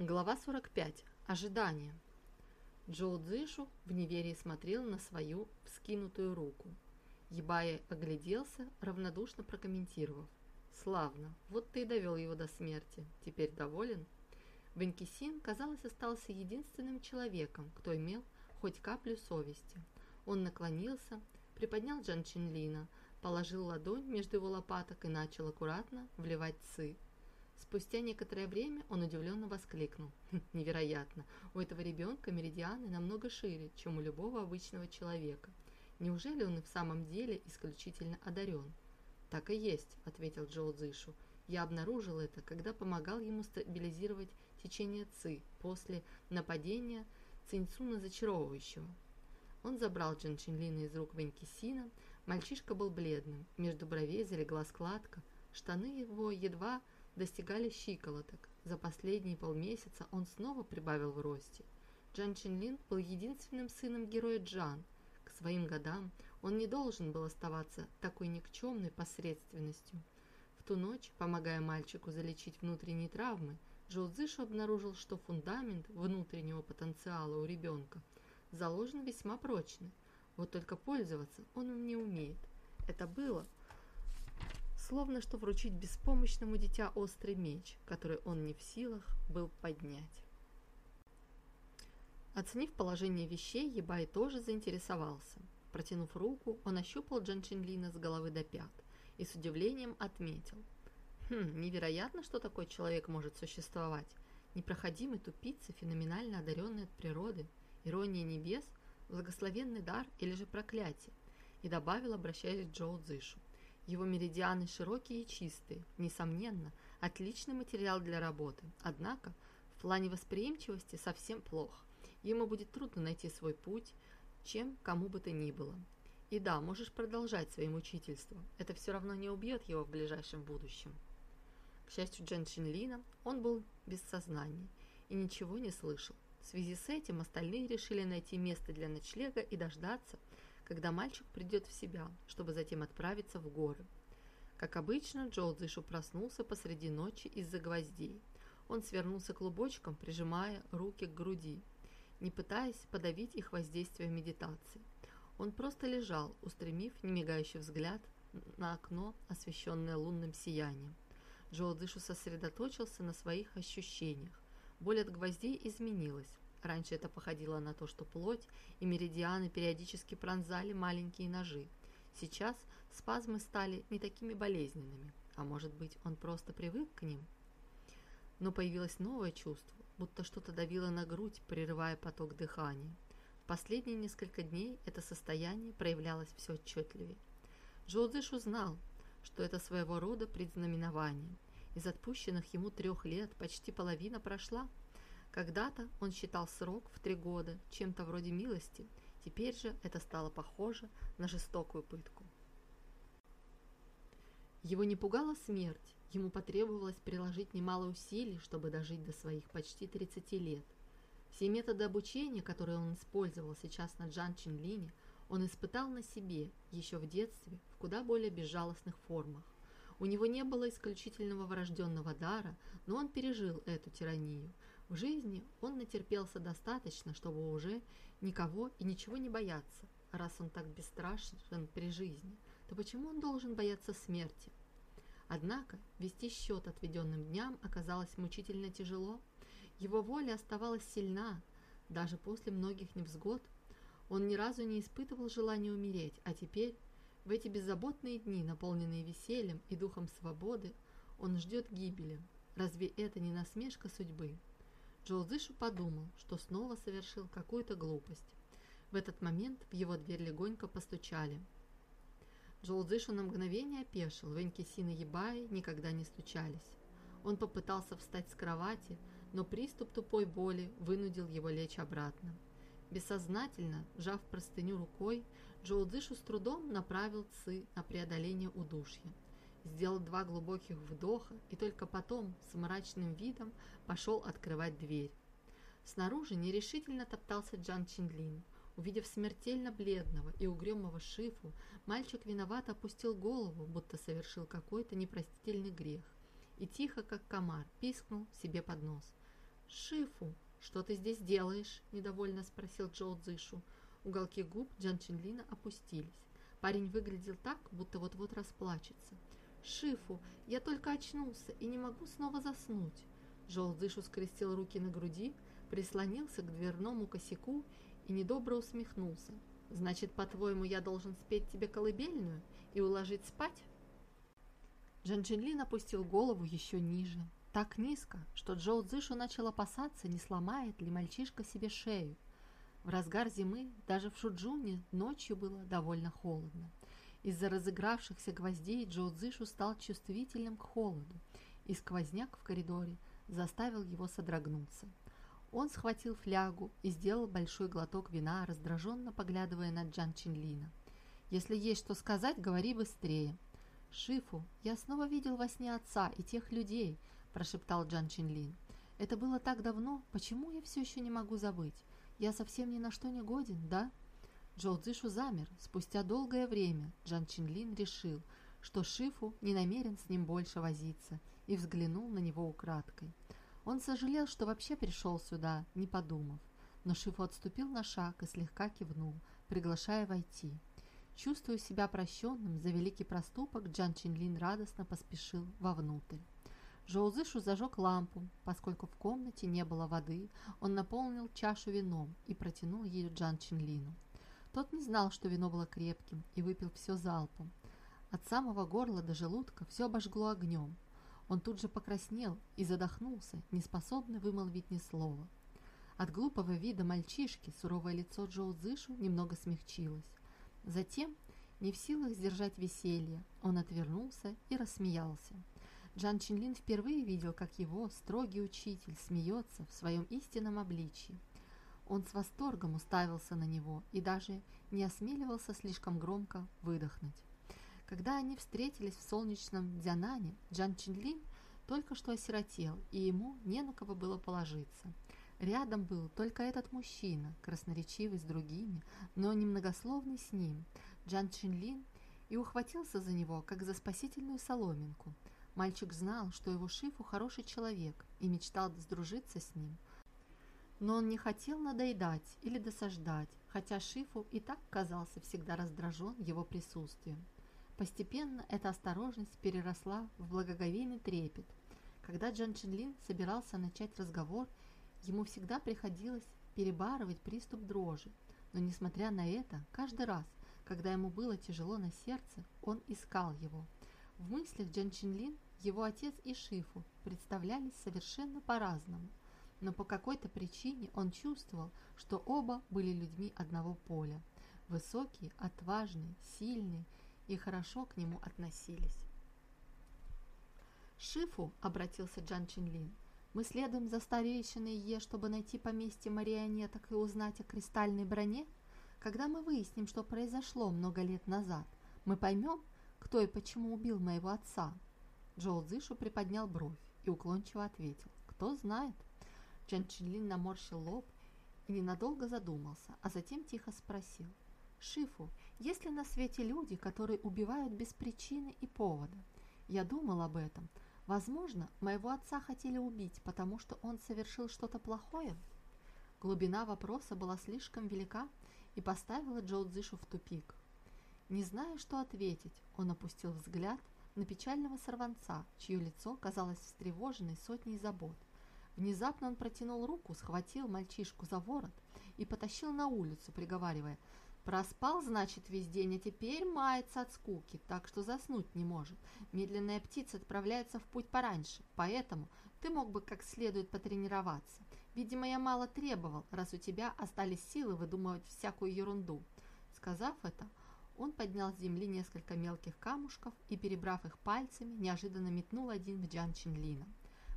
Глава 45. Ожидание. Джоу Цзышу в неверии смотрел на свою вскинутую руку. Ебая огляделся, равнодушно прокомментировав. «Славно, вот ты и довел его до смерти. Теперь доволен?» Венкисин, казалось, остался единственным человеком, кто имел хоть каплю совести. Он наклонился, приподнял Джан Чинлина, положил ладонь между его лопаток и начал аккуратно вливать ци Спустя некоторое время он удивленно воскликнул. «Хм, «Невероятно! У этого ребенка меридианы намного шире, чем у любого обычного человека. Неужели он и в самом деле исключительно одарен?» «Так и есть», — ответил Джоу Цзышу. «Я обнаружил это, когда помогал ему стабилизировать течение ЦИ после нападения Циньцуна Зачаровывающего». Он забрал Джан Чинлина из рук Венкисина. Мальчишка был бледным, между бровей залегла складка, штаны его едва достигали щиколоток. За последние полмесяца он снова прибавил в росте. Джан Чинлин был единственным сыном героя Джан. К своим годам он не должен был оставаться такой никчемной посредственностью. В ту ночь, помогая мальчику залечить внутренние травмы, Джоу Цзышу обнаружил, что фундамент внутреннего потенциала у ребенка заложен весьма прочно, вот только пользоваться он им не умеет. Это было словно что вручить беспомощному дитя острый меч, который он не в силах был поднять. Оценив положение вещей, Ебай тоже заинтересовался. Протянув руку, он ощупал Джан Чинлина с головы до пят и с удивлением отметил. Хм, невероятно, что такой человек может существовать. Непроходимый тупица, феноменально одаренный от природы, ирония небес, благословенный дар или же проклятие. И добавил, обращаясь к Джоу Цзышу. Его меридианы широкие и чистые, несомненно, отличный материал для работы. Однако, в плане восприимчивости совсем плохо. Ему будет трудно найти свой путь, чем кому бы то ни было. И да, можешь продолжать своим учительством. Это все равно не убьет его в ближайшем будущем. К счастью Джен Шинлина, он был без сознания и ничего не слышал. В связи с этим остальные решили найти место для ночлега и дождаться, когда мальчик придет в себя, чтобы затем отправиться в горы. Как обычно, Джоу Цзышу проснулся посреди ночи из-за гвоздей. Он свернулся клубочком, прижимая руки к груди, не пытаясь подавить их воздействие медитации. Он просто лежал, устремив немигающий взгляд на окно, освещенное лунным сиянием. Джоу Цзышу сосредоточился на своих ощущениях. Боль от гвоздей изменилась. Раньше это походило на то, что плоть и меридианы периодически пронзали маленькие ножи. Сейчас спазмы стали не такими болезненными, а может быть он просто привык к ним. Но появилось новое чувство, будто что-то давило на грудь, прерывая поток дыхания. В последние несколько дней это состояние проявлялось все отчетливее. Джоудзиш узнал, что это своего рода предзнаменование. Из отпущенных ему трех лет почти половина прошла – когда-то он считал срок в три года чем-то вроде милости, теперь же это стало похоже на жестокую пытку. Его не пугала смерть, ему потребовалось приложить немало усилий, чтобы дожить до своих почти 30 лет. Все методы обучения, которые он использовал сейчас на Джан Чинлине, он испытал на себе еще в детстве в куда более безжалостных формах. У него не было исключительного врожденного дара, но он пережил эту тиранию – в жизни он натерпелся достаточно, чтобы уже никого и ничего не бояться. Раз он так бесстрашен при жизни, то почему он должен бояться смерти? Однако вести счет отведенным дням оказалось мучительно тяжело. Его воля оставалась сильна, даже после многих невзгод. Он ни разу не испытывал желания умереть, а теперь, в эти беззаботные дни, наполненные весельем и духом свободы, он ждет гибели. Разве это не насмешка судьбы? Джоузышу подумал, что снова совершил какую-то глупость. В этот момент в его дверь легонько постучали. Джоузышу на мгновение опешил, Венкисин и Ебаи никогда не стучались. Он попытался встать с кровати, но приступ тупой боли вынудил его лечь обратно. Бессознательно, сжав простыню рукой, Джоудзишу с трудом направил Ци на преодоление удушья сделал два глубоких вдоха и только потом с мрачным видом пошел открывать дверь. Снаружи нерешительно топтался Джан Чинлин. Увидев смертельно бледного и угрюмого Шифу, мальчик виновато опустил голову, будто совершил какой-то непростительный грех, и тихо, как комар, пискнул себе под нос. «Шифу, что ты здесь делаешь?» – недовольно спросил Джоу Цзышу. Уголки губ Джан Чинлина опустились. Парень выглядел так, будто вот-вот расплачется. «Шифу, я только очнулся и не могу снова заснуть». Цзышу скрестил руки на груди, прислонился к дверному косяку и недобро усмехнулся. «Значит, по-твоему, я должен спеть тебе колыбельную и уложить спать?» Джан Чинлин опустил голову еще ниже, так низко, что Джоу Цзышу начал опасаться, не сломает ли мальчишка себе шею. В разгар зимы даже в Шуджуне ночью было довольно холодно. Из-за разыгравшихся гвоздей Джоу Цзышу стал чувствительным к холоду, и сквозняк в коридоре заставил его содрогнуться. Он схватил флягу и сделал большой глоток вина, раздраженно поглядывая на Джан Чинлина. «Если есть что сказать, говори быстрее». «Шифу, я снова видел во сне отца и тех людей», – прошептал Джан Чинлин. «Это было так давно, почему я все еще не могу забыть? Я совсем ни на что не годен, да?» Джоу Цзишу замер. Спустя долгое время Джан Чинлин решил, что Шифу не намерен с ним больше возиться, и взглянул на него украдкой. Он сожалел, что вообще пришел сюда, не подумав. Но Шифу отступил на шаг и слегка кивнул, приглашая войти. Чувствуя себя прощенным за великий проступок, Джан Чинлин радостно поспешил вовнутрь. Жоузышу зажег лампу. Поскольку в комнате не было воды, он наполнил чашу вином и протянул ее Джан Чинлину. Тот не знал, что вино было крепким, и выпил все залпом. От самого горла до желудка все обожгло огнем. Он тут же покраснел и задохнулся, неспособный вымолвить ни слова. От глупого вида мальчишки суровое лицо Джоу Цзышу немного смягчилось. Затем, не в силах сдержать веселье, он отвернулся и рассмеялся. Джан Чинлин впервые видел, как его строгий учитель смеется в своем истинном обличии. Он с восторгом уставился на него и даже не осмеливался слишком громко выдохнуть. Когда они встретились в солнечном Дзянане, Джан Чинлин только что осиротел, и ему не на кого было положиться. Рядом был только этот мужчина, красноречивый с другими, но немногословный с ним, Джан Чинлин, и ухватился за него, как за спасительную соломинку. Мальчик знал, что его Шифу хороший человек и мечтал сдружиться с ним. Но он не хотел надоедать или досаждать, хотя Шифу и так казался всегда раздражен его присутствием. Постепенно эта осторожность переросла в благоговейный трепет. Когда Джан Чинлин собирался начать разговор, ему всегда приходилось перебарывать приступ дрожи. Но несмотря на это, каждый раз, когда ему было тяжело на сердце, он искал его. В мыслях Джан Чинлин его отец и Шифу представлялись совершенно по-разному, но по какой-то причине он чувствовал, что оба были людьми одного поля. Высокие, отважные, сильные – и хорошо к нему относились. «Шифу», — обратился Джан Чинлин, — «мы следуем за старейшиной Е, чтобы найти поместье марионеток и узнать о кристальной броне? Когда мы выясним, что произошло много лет назад, мы поймем, кто и почему убил моего отца?» Джоу Цзышу приподнял бровь и уклончиво ответил, «Кто знает?» Джан Чинлин наморщил лоб и ненадолго задумался, а затем тихо спросил, «Шифу, есть ли на свете люди, которые убивают без причины и повода? Я думал об этом. Возможно, моего отца хотели убить, потому что он совершил что-то плохое? Глубина вопроса была слишком велика и поставила Джоу Цзишу в тупик. Не зная, что ответить, он опустил взгляд на печального сорванца, чье лицо казалось встревоженной сотней забот. Внезапно он протянул руку, схватил мальчишку за ворот и потащил на улицу, приговаривая – Проспал, значит, весь день, а теперь мается от скуки, так что заснуть не может. Медленная птица отправляется в путь пораньше, поэтому ты мог бы как следует потренироваться. Видимо, я мало требовал, раз у тебя остались силы выдумывать всякую ерунду. Сказав это, он поднял с земли несколько мелких камушков и, перебрав их пальцами, неожиданно метнул один в Джан Чинлина.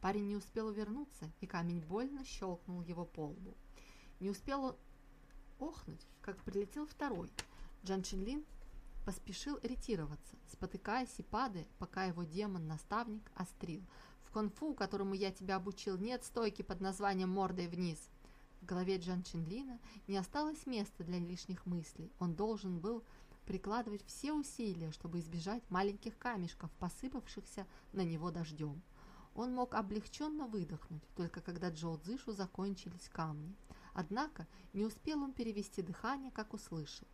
Парень не успел увернуться, и камень больно щелкнул его по лбу. Не успел он охнуть, как прилетел второй. Джан Чинлин поспешил ретироваться, спотыкаясь и падая, пока его демон-наставник острил. «В конфу, которому я тебя обучил, нет стойки под названием «мордой вниз». В голове Джан Чинлина не осталось места для лишних мыслей. Он должен был прикладывать все усилия, чтобы избежать маленьких камешков, посыпавшихся на него дождем. Он мог облегченно выдохнуть, только когда Джоу Цзышу закончились камни. Однако не успел он перевести дыхание, как услышал.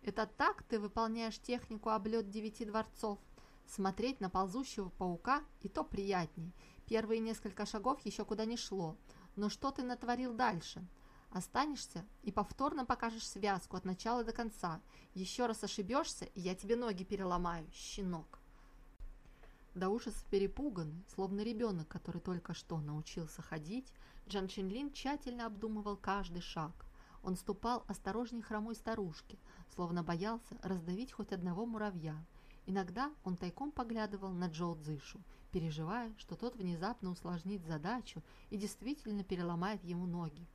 «Это так ты выполняешь технику облет девяти дворцов? Смотреть на ползущего паука и то приятнее. Первые несколько шагов еще куда не шло. Но что ты натворил дальше? Останешься и повторно покажешь связку от начала до конца. Еще раз ошибешься, и я тебе ноги переломаю, щенок. До ужаса перепуганный, словно ребенок, который только что научился ходить, Джан Чинлин тщательно обдумывал каждый шаг. Он ступал осторожней хромой старушки, словно боялся раздавить хоть одного муравья. Иногда он тайком поглядывал на Джоу Цзышу, переживая, что тот внезапно усложнит задачу и действительно переломает ему ноги.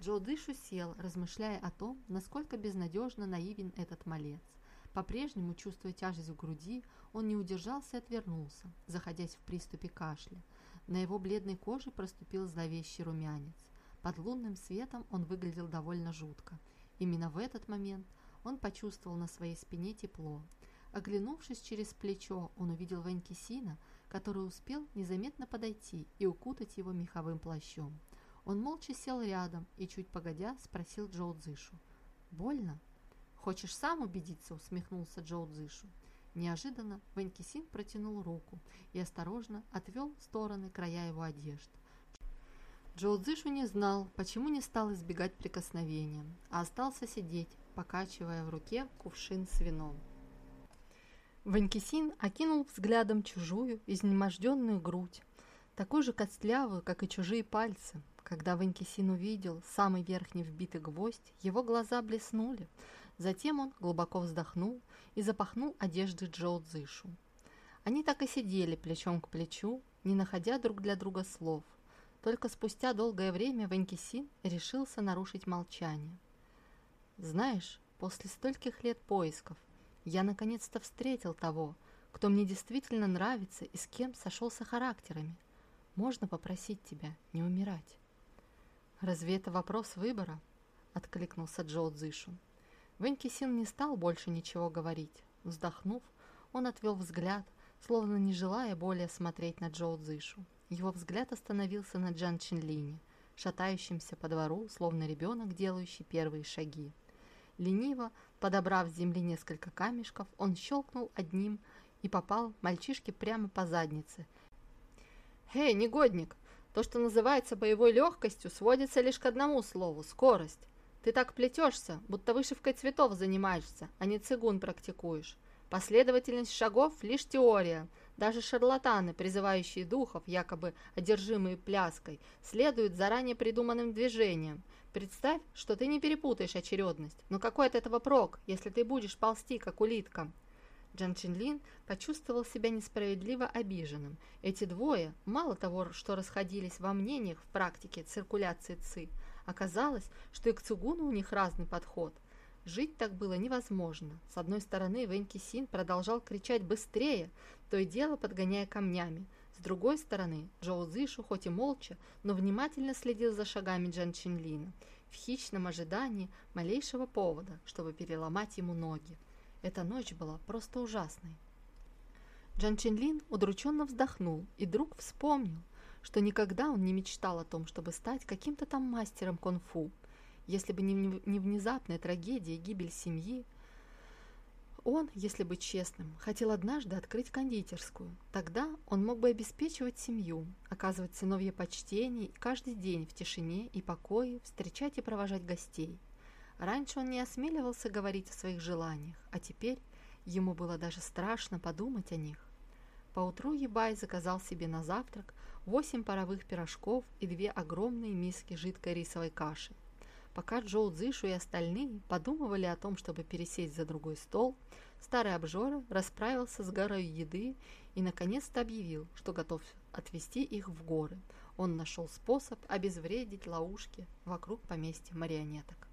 Джо Дышу сел, размышляя о том, насколько безнадежно наивен этот малец. По-прежнему, чувствуя тяжесть в груди, он не удержался и отвернулся, заходясь в приступе кашля. На его бледной коже проступил зловещий румянец. Под лунным светом он выглядел довольно жутко. Именно в этот момент он почувствовал на своей спине тепло. Оглянувшись через плечо, он увидел Ванькисина, который успел незаметно подойти и укутать его меховым плащом. Он молча сел рядом и, чуть погодя, спросил Джоу Цзышу. «Больно?» «Хочешь сам убедиться?» – усмехнулся Джоу Цзышу. Неожиданно Ванькисин протянул руку и осторожно отвел в стороны края его одежд. Джоу Цзышу не знал, почему не стал избегать прикосновения, а остался сидеть, покачивая в руке кувшин с вином. Ванькисин окинул взглядом чужую, изнеможденную грудь, такую же костлявую, как и чужие пальцы. Когда Ванькисин увидел самый верхний вбитый гвоздь, его глаза блеснули, Затем он глубоко вздохнул и запахнул одежды Джоу Цзышу. Они так и сидели плечом к плечу, не находя друг для друга слов. Только спустя долгое время Ванькисин решился нарушить молчание. «Знаешь, после стольких лет поисков я наконец-то встретил того, кто мне действительно нравится и с кем сошелся характерами. Можно попросить тебя не умирать?» «Разве это вопрос выбора?» — откликнулся Джоу Цзышу. Венкисин не стал больше ничего говорить. Вздохнув, он отвел взгляд, словно не желая более смотреть на Джоу Цзышу. Его взгляд остановился на Джан Чинлине, шатающемся по двору, словно ребенок, делающий первые шаги. Лениво, подобрав с земли несколько камешков, он щелкнул одним и попал мальчишке прямо по заднице. «Эй, негодник! То, что называется боевой легкостью, сводится лишь к одному слову – скорость. Ты так плетешься, будто вышивкой цветов занимаешься, а не цигун практикуешь. Последовательность шагов – лишь теория. Даже шарлатаны, призывающие духов, якобы одержимые пляской, следуют заранее придуманным движениям. Представь, что ты не перепутаешь очередность. Но какой от этого прок, если ты будешь ползти, как улитка? Джан Чинлин почувствовал себя несправедливо обиженным. Эти двое, мало того, что расходились во мнениях в практике циркуляции ЦИ, Оказалось, что и к Цугуну у них разный подход. Жить так было невозможно. С одной стороны, Венки Син продолжал кричать быстрее, то и дело подгоняя камнями. С другой стороны, Джоу Зишу, хоть и молча, но внимательно следил за шагами Джан Чинлина, в хищном ожидании малейшего повода, чтобы переломать ему ноги. Эта ночь была просто ужасной. Джан Чинлин удрученно вздохнул и вдруг вспомнил, что никогда он не мечтал о том, чтобы стать каким-то там мастером кунг-фу. Если бы не внезапная трагедия гибель семьи, он, если быть честным, хотел однажды открыть кондитерскую. Тогда он мог бы обеспечивать семью, оказывать сыновье почтение и каждый день в тишине и покое встречать и провожать гостей. Раньше он не осмеливался говорить о своих желаниях, а теперь ему было даже страшно подумать о них. Поутру Ебай заказал себе на завтрак восемь паровых пирожков и две огромные миски жидкой рисовой каши. Пока Джоу Цзышу и остальные подумывали о том, чтобы пересесть за другой стол, старый обжора расправился с горой еды и наконец-то объявил, что готов отвезти их в горы. Он нашел способ обезвредить ловушки вокруг поместья марионеток.